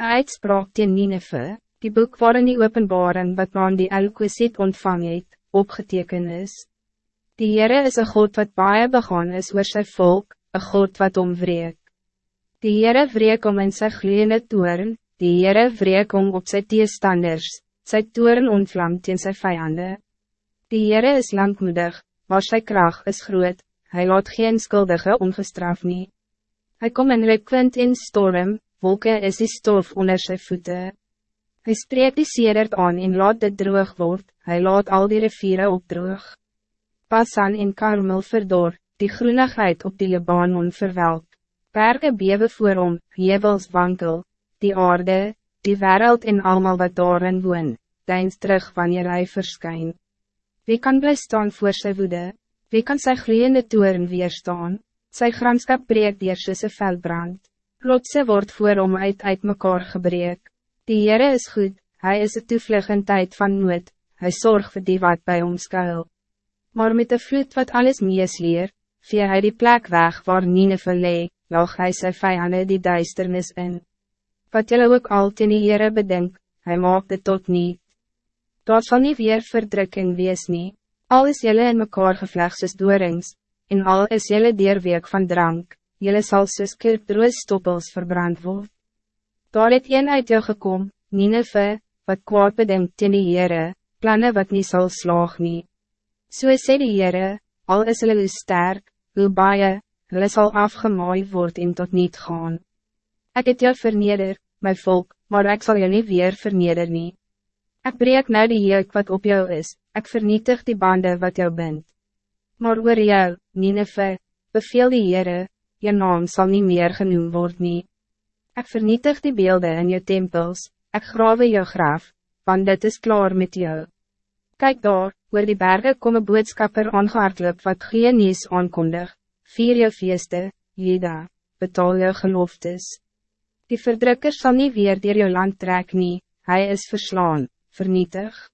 Uitspraak teen Nineve, die boek waarin die openbaring wat aan die Elkwesiet ontvang het, opgeteken is. Die Heere is een God wat baie begaan is oor sy volk, een God wat omwreek. Die Heere wreek om in sy gloeiende toren, die Heere wreek om op sy teestanders, sy toren ontvlam teen sy vijanden. Die Heere is langmoedig, maar sy kracht is groot, hij laat geen skuldige ongestraf nie. Hy kom in rukwind in storm, wolken is die stof onder zijn voeten. Hij spreekt die sedert aan en laat dit droog word, hij laat al die rivieren opdroog. Pasan in Karmel verdor, die groenigheid op die Libanon verwelk. Berge bewe voor hom, jebels wankel, die aarde, die wereld en allemaal wat daarin woon, deins terug wanneer hij verschijnt. Wie kan bly staan voor sy woede? Wie kan sy gloeiende toeren weerstaan? Sy gramskap breek dier soos een veldbrand. Rotse wordt voor om uit uit mekaar gebreek. Die Heere is goed, hij is een toevlug in tijd van nood, hij zorgt voor die wat bij ons skuil. Maar met de vloed wat alles meesleer, via hij die plek weg waar Nineve lee, lag hij sy vijanden die duisternis in. Wat jullie ook al ten die Heere bedenk, hij maakt het tot niet. Dat zal niet weer verdrukking wees nie, al is jullie in mekaar gevleg soos doorings, en al is jullie dierweek van drank, jylle sal soos stoppels verbrand word. Daar het een uit jou gekom, Nineve, wat kwaad bedenkt teen die Heere, planne wat niet zal slaag nie. So sê die Heere, al is hulle hoe sterk, hoe baie, hulle sal afgemaai word en tot niet gaan. Ik het jou verneder, my volk, maar ik zal je niet weer verneder nie. Ek breek nou die jeuk wat op jou is, ik vernietig die banden wat jou bent. Maar oor jou, Nineve, beveel die Heere, je naam zal niet meer genoemd worden. Ik vernietig die beelden in je tempels, ik grawe je graf, want dit is klaar met jou. Kijk daar, waar die bergen komen boodskapper aangehardloop wat geen nieuws aankondig, vier je feeste, Jeda, betaal je geloftes. Die verdrukker zal niet weer door je land trek nie, hij is verslaan, vernietig.